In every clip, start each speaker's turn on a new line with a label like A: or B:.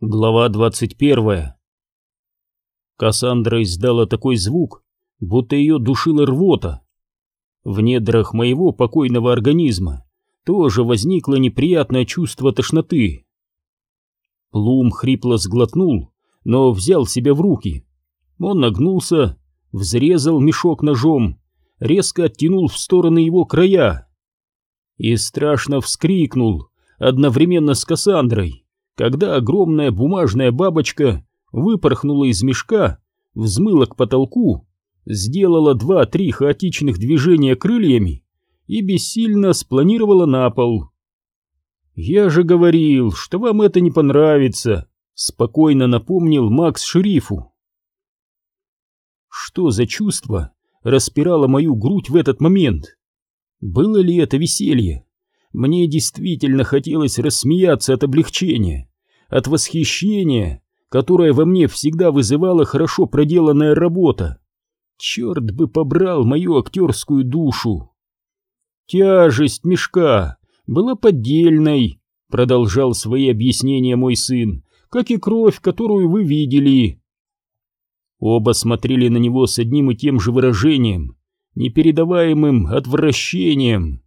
A: Глава 21 Кассандра издала такой звук, будто ее душила рвота. В недрах моего покойного организма тоже возникло неприятное чувство тошноты. Плум хрипло сглотнул, но взял себя в руки. Он нагнулся, взрезал мешок ножом, резко оттянул в стороны его края и страшно вскрикнул одновременно с Кассандрой когда огромная бумажная бабочка выпорхнула из мешка, взмыла к потолку, сделала два-три хаотичных движения крыльями и бессильно спланировала на пол. «Я же говорил, что вам это не понравится», — спокойно напомнил Макс шерифу. Что за чувство распирало мою грудь в этот момент? Было ли это веселье? Мне действительно хотелось рассмеяться от облегчения от восхищения, которое во мне всегда вызывала хорошо проделанная работа. Черт бы побрал мою актерскую душу. Тяжесть мешка была поддельной, продолжал свои объяснения мой сын, как и кровь, которую вы видели. Оба смотрели на него с одним и тем же выражением, непередаваемым отвращением.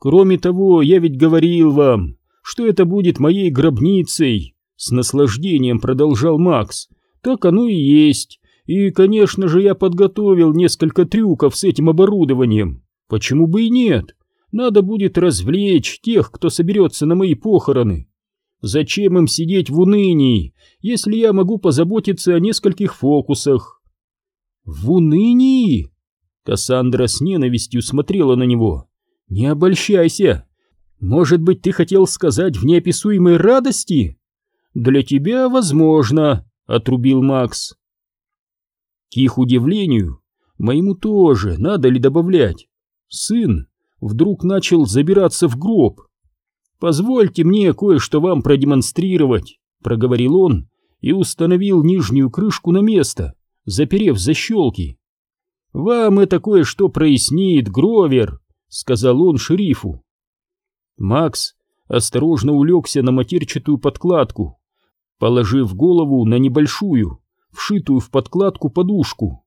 A: Кроме того, я ведь говорил вам, что это будет моей гробницей, с наслаждением продолжал Макс. Так оно и есть. И, конечно же, я подготовил несколько трюков с этим оборудованием. Почему бы и нет? Надо будет развлечь тех, кто соберется на мои похороны. Зачем им сидеть в унынии, если я могу позаботиться о нескольких фокусах? В унынии? Кассандра с ненавистью смотрела на него. Не обольщайся. Может быть, ты хотел сказать в неописуемой радости? Для тебя возможно, отрубил Макс. К их удивлению, моему тоже надо ли добавлять. Сын вдруг начал забираться в гроб. Позвольте мне кое-что вам продемонстрировать, проговорил он и установил нижнюю крышку на место, заперев защелки. Вам это кое-что прояснит, Гровер, сказал он шерифу. Макс осторожно улегся на матерчатую подкладку, положив голову на небольшую, вшитую в подкладку подушку.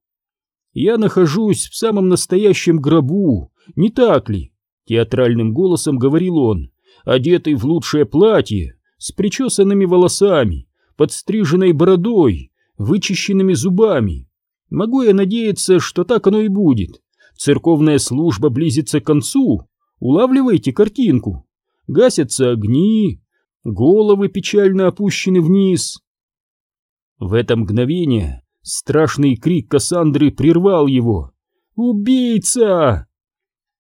A: «Я нахожусь в самом настоящем гробу, не так ли?» — театральным голосом говорил он, одетый в лучшее платье, с причесанными волосами, подстриженной бородой, вычищенными зубами. Могу я надеяться, что так оно и будет. Церковная служба близится к концу, Улавливаете картинку? Гасятся огни, головы печально опущены вниз. В это мгновение страшный крик Кассандры прервал его. «Убийца!»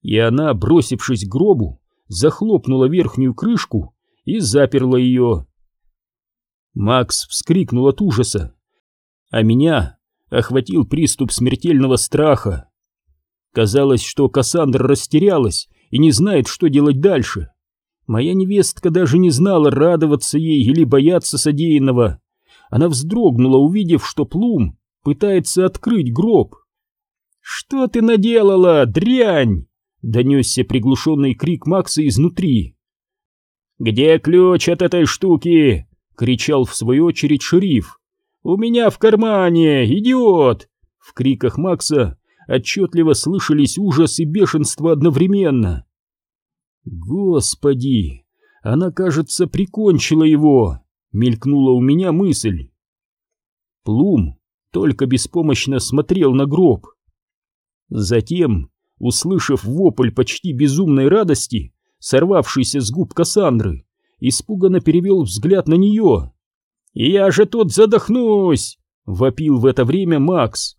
A: И она, бросившись к гробу, захлопнула верхнюю крышку и заперла ее. Макс вскрикнул от ужаса, а меня охватил приступ смертельного страха. Казалось, что Кассандра растерялась и не знает, что делать дальше. Моя невестка даже не знала, радоваться ей или бояться содеянного. Она вздрогнула, увидев, что Плум пытается открыть гроб. «Что ты наделала, дрянь?» — донесся приглушенный крик Макса изнутри. «Где ключ от этой штуки?» — кричал в свою очередь шериф. «У меня в кармане, идиот!» В криках Макса отчетливо слышались ужас и бешенство одновременно. «Господи! Она, кажется, прикончила его!» — мелькнула у меня мысль. Плум только беспомощно смотрел на гроб. Затем, услышав вопль почти безумной радости, сорвавшийся с губ Кассандры, испуганно перевел взгляд на нее. «Я же тут задохнусь!» — вопил в это время Макс.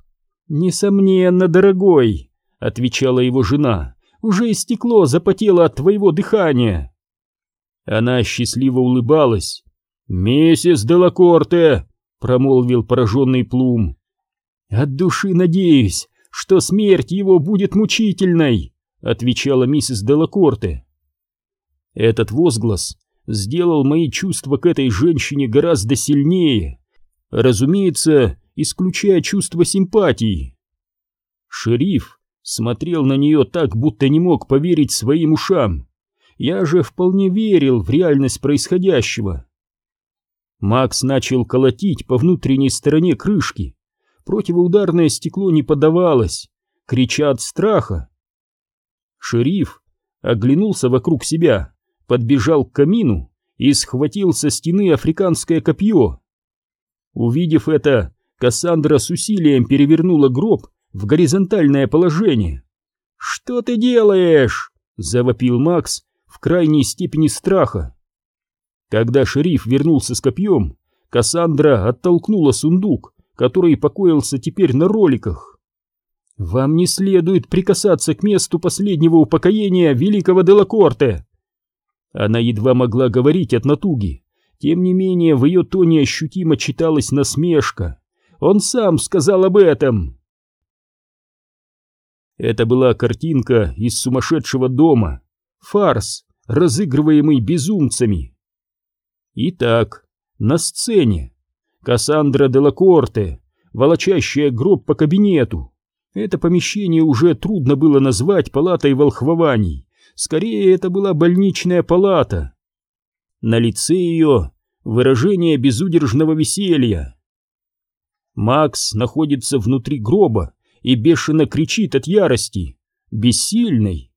A: «Несомненно, дорогой», — отвечала его жена, — «уже истекло, запотело от твоего дыхания». Она счастливо улыбалась. «Миссис Делакорте», — промолвил пораженный Плум. «От души надеюсь, что смерть его будет мучительной», — отвечала миссис Делакорте. Этот возглас сделал мои чувства к этой женщине гораздо сильнее. Разумеется, исключая чувство симпатии. Шериф смотрел на нее так, будто не мог поверить своим ушам. Я же вполне верил в реальность происходящего. Макс начал колотить по внутренней стороне крышки. Противоударное стекло не поддавалось, крича от страха. Шериф оглянулся вокруг себя, подбежал к камину и схватил со стены африканское копье. Увидев это, Кассандра с усилием перевернула гроб в горизонтальное положение. «Что ты делаешь?» — завопил Макс в крайней степени страха. Когда шериф вернулся с копьем, Кассандра оттолкнула сундук, который покоился теперь на роликах. «Вам не следует прикасаться к месту последнего упокоения великого Делакорте!» Она едва могла говорить от натуги, тем не менее в ее тоне ощутимо читалась насмешка. Он сам сказал об этом. Это была картинка из сумасшедшего дома, фарс, разыгрываемый безумцами. Итак, на сцене Кассандра де Лакорте, волочащая гроб по кабинету. Это помещение уже трудно было назвать палатой волхвований, скорее это была больничная палата. На лице ее выражение безудержного веселья. Макс находится внутри гроба и бешено кричит от ярости, бессильный.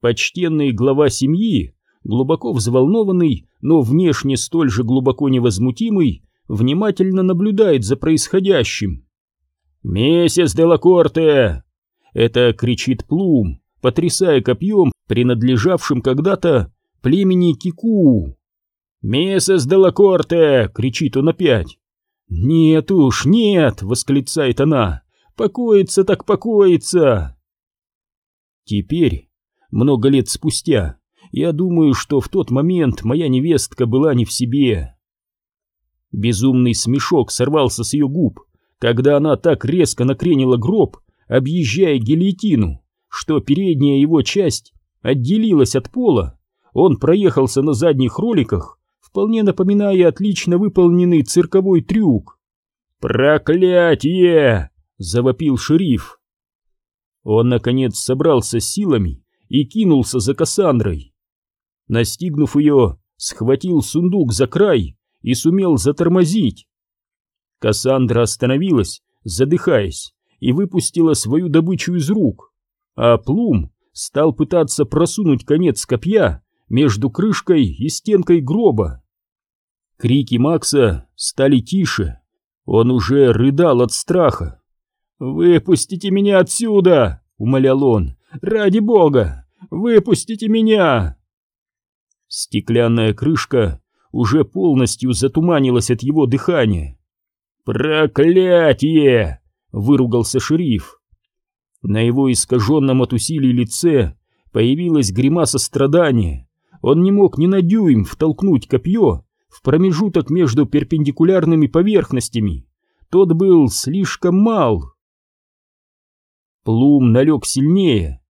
A: Почтенный глава семьи, глубоко взволнованный, но внешне столь же глубоко невозмутимый, внимательно наблюдает за происходящим. «Месяц Делакорте!» — это кричит Плум, потрясая копьем, принадлежавшим когда-то племени Кику. «Месяц Делакорте!» — кричит он опять. «Нет уж, нет!» — восклицает она. «Покоится так покоится!» Теперь, много лет спустя, я думаю, что в тот момент моя невестка была не в себе. Безумный смешок сорвался с ее губ, когда она так резко накренила гроб, объезжая гильотину, что передняя его часть отделилась от пола. Он проехался на задних роликах вполне напоминая отлично выполненный цирковой трюк. «Проклятие!» — завопил шериф. Он, наконец, собрался силами и кинулся за Кассандрой. Настигнув ее, схватил сундук за край и сумел затормозить. Кассандра остановилась, задыхаясь, и выпустила свою добычу из рук, а Плум стал пытаться просунуть конец копья между крышкой и стенкой гроба. Крики Макса стали тише. Он уже рыдал от страха. «Выпустите меня отсюда!» — умолял он. «Ради бога! Выпустите меня!» Стеклянная крышка уже полностью затуманилась от его дыхания. «Проклятие!» — выругался шериф. На его искаженном от усилий лице появилась гримаса страдания. Он не мог ни на дюйм втолкнуть копье в промежуток между перпендикулярными поверхностями. Тот был слишком мал. Плум налег сильнее.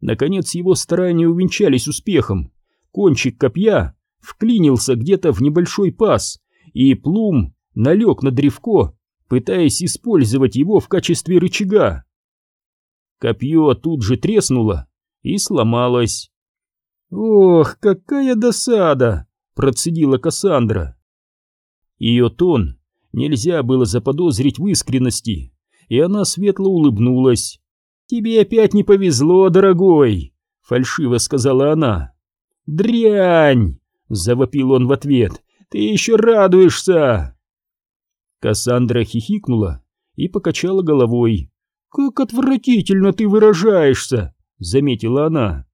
A: Наконец его старания увенчались успехом. Кончик копья вклинился где-то в небольшой паз, и Плум налег на древко, пытаясь использовать его в качестве рычага. Копье тут же треснуло и сломалось. «Ох, какая досада!» Процедила Кассандра. Ее тон нельзя было заподозрить в искренности, и она светло улыбнулась. «Тебе опять не повезло, дорогой!» — фальшиво сказала она. «Дрянь!» — завопил он в ответ. «Ты еще радуешься!» Кассандра хихикнула и покачала головой. «Как отвратительно ты выражаешься!» — заметила она.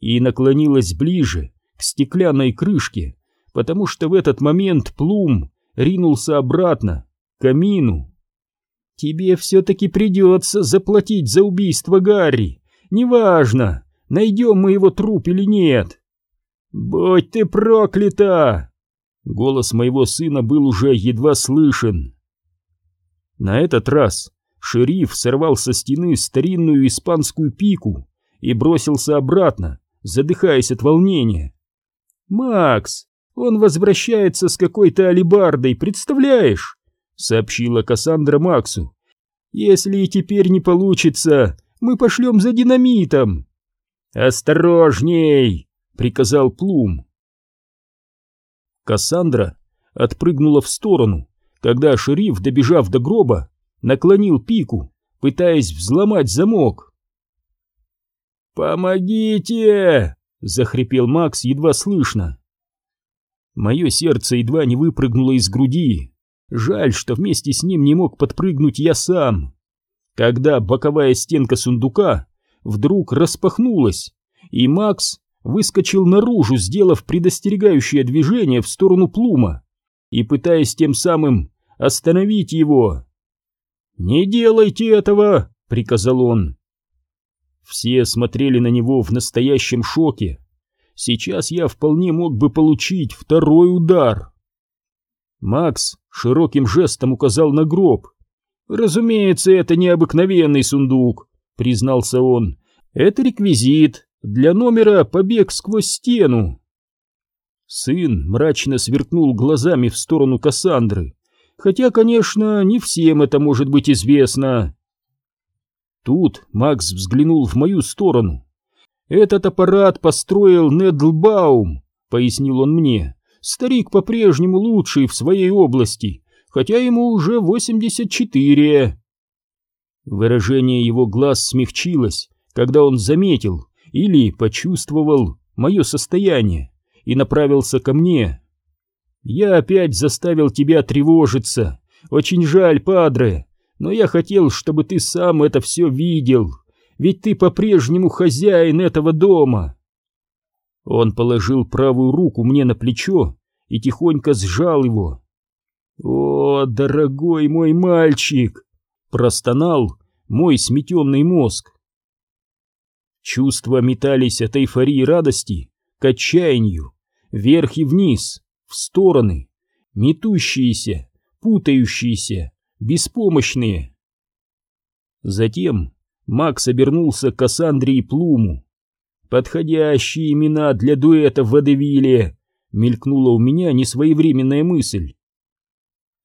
A: И наклонилась ближе, к стеклянной крышке, потому что в этот момент Плум ринулся обратно, к камину. «Тебе все-таки придется заплатить за убийство Гарри, неважно, найдем мы его труп или нет». «Будь ты проклята!» Голос моего сына был уже едва слышен. На этот раз шериф сорвал со стены старинную испанскую пику и бросился обратно, задыхаясь от волнения. «Макс, он возвращается с какой-то алибардой, представляешь?» — сообщила Кассандра Максу. «Если и теперь не получится, мы пошлем за динамитом». «Осторожней!» — приказал Плум. Кассандра отпрыгнула в сторону, когда шериф, добежав до гроба, наклонил пику, пытаясь взломать замок. «Помогите!» — захрипел Макс едва слышно. Мое сердце едва не выпрыгнуло из груди. Жаль, что вместе с ним не мог подпрыгнуть я сам. Когда боковая стенка сундука вдруг распахнулась, и Макс выскочил наружу, сделав предостерегающее движение в сторону Плума и пытаясь тем самым остановить его. «Не делайте этого!» — приказал он. Все смотрели на него в настоящем шоке. Сейчас я вполне мог бы получить второй удар. Макс широким жестом указал на гроб. «Разумеется, это необыкновенный сундук», — признался он. «Это реквизит для номера «Побег сквозь стену». Сын мрачно сверкнул глазами в сторону Кассандры, хотя, конечно, не всем это может быть известно. Тут Макс взглянул в мою сторону. «Этот аппарат построил Недлбаум», — пояснил он мне. «Старик по-прежнему лучший в своей области, хотя ему уже 84». Выражение его глаз смягчилось, когда он заметил или почувствовал мое состояние и направился ко мне. «Я опять заставил тебя тревожиться. Очень жаль, падре, но я хотел, чтобы ты сам это все видел, ведь ты по-прежнему хозяин этого дома». Он положил правую руку мне на плечо и тихонько сжал его. «О, дорогой мой мальчик!» — простонал мой сметенный мозг. Чувства метались от эйфории радости к отчаянию, вверх и вниз, в стороны, метущиеся, путающиеся, беспомощные. Затем Макс обернулся к Кассандре и Плуму. «Подходящие имена для дуэта в Водевиле!» — мелькнула у меня несвоевременная мысль.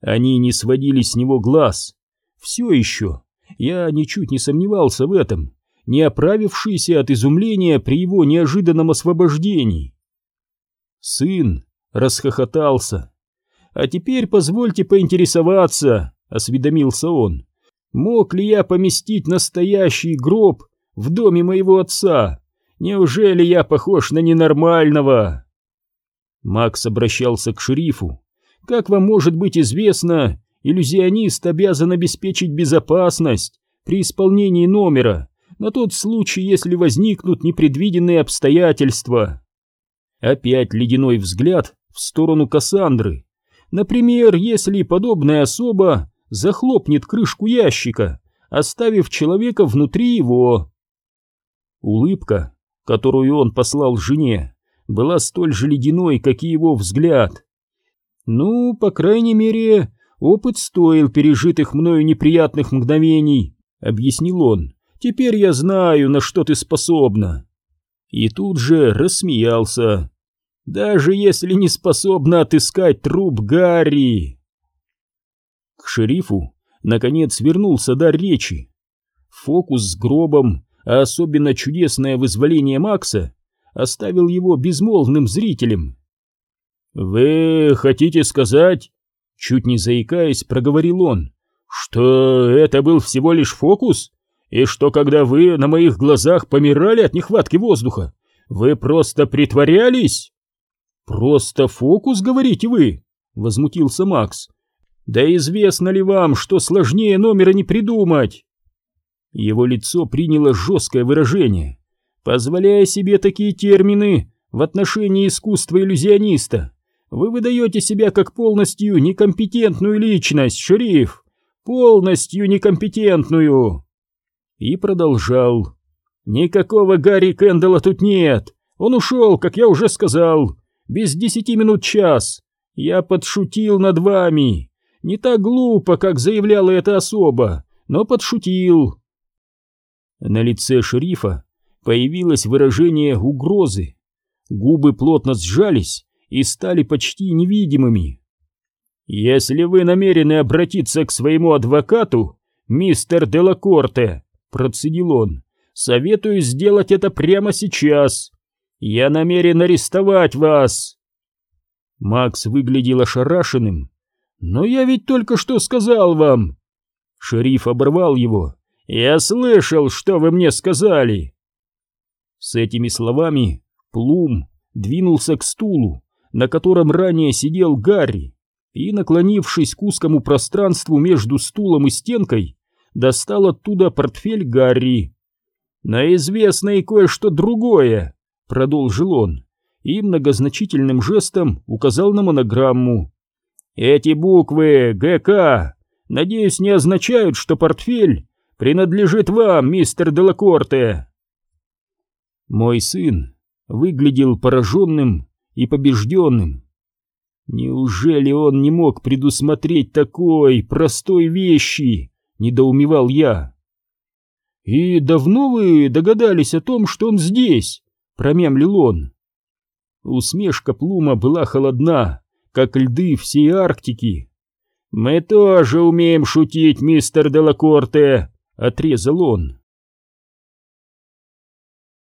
A: Они не сводили с него глаз. Все еще, я ничуть не сомневался в этом, не оправившийся от изумления при его неожиданном освобождении. Сын расхохотался. «А теперь позвольте поинтересоваться», — осведомился он. «Мог ли я поместить настоящий гроб в доме моего отца? Неужели я похож на ненормального?» Макс обращался к шерифу. «Как вам может быть известно, иллюзионист обязан обеспечить безопасность при исполнении номера на тот случай, если возникнут непредвиденные обстоятельства». Опять ледяной взгляд в сторону Кассандры. Например, если подобная особа захлопнет крышку ящика, оставив человека внутри его. Улыбка, которую он послал жене, была столь же ледяной, как и его взгляд. Ну, по крайней мере, опыт стоил пережитых мною неприятных мгновений, объяснил он. Теперь я знаю, на что ты способна. И тут же рассмеялся. Даже если не способна отыскать труп Гарри. К шерифу, наконец, вернулся дар речи. Фокус с гробом, а особенно чудесное вызволение Макса, оставил его безмолвным зрителем. «Вы хотите сказать?» Чуть не заикаясь, проговорил он. «Что это был всего лишь фокус? И что, когда вы на моих глазах помирали от нехватки воздуха, вы просто притворялись?» «Просто фокус, говорите вы?» — возмутился Макс. «Да известно ли вам, что сложнее номера не придумать?» Его лицо приняло жесткое выражение, позволяя себе такие термины в отношении искусства иллюзиониста. Вы выдаете себя как полностью некомпетентную личность, шериф, полностью некомпетентную. И продолжал. Никакого Гарри Кэндалла тут нет. Он ушел, как я уже сказал без десяти минут час. Я подшутил над вами. Не так глупо, как заявляла эта особа, но подшутил. На лице шерифа появилось выражение угрозы. Губы плотно сжались и стали почти невидимыми. «Если вы намерены обратиться к своему адвокату, мистер Делакорте», — процедил он, — «советую сделать это прямо сейчас. Я намерен арестовать вас!» Макс выглядел ошарашенным. «Но я ведь только что сказал вам!» Шериф оборвал его. «Я слышал, что вы мне сказали!» С этими словами Плум двинулся к стулу, на котором ранее сидел Гарри, и, наклонившись к узкому пространству между стулом и стенкой, достал оттуда портфель Гарри. «На известное кое-что другое», — продолжил он, и многозначительным жестом указал на монограмму. «Эти буквы ГК, надеюсь, не означают, что портфель принадлежит вам, мистер Делакорте». Мой сын выглядел пораженным и побежденным. Неужели он не мог предусмотреть такой простой вещи? Недоумевал я. И давно вы догадались о том, что он здесь? Промямлил он. Усмешка Плума была холодна, как льды всей Арктики. «Мы тоже умеем шутить, мистер Делакорте», — отрезал он.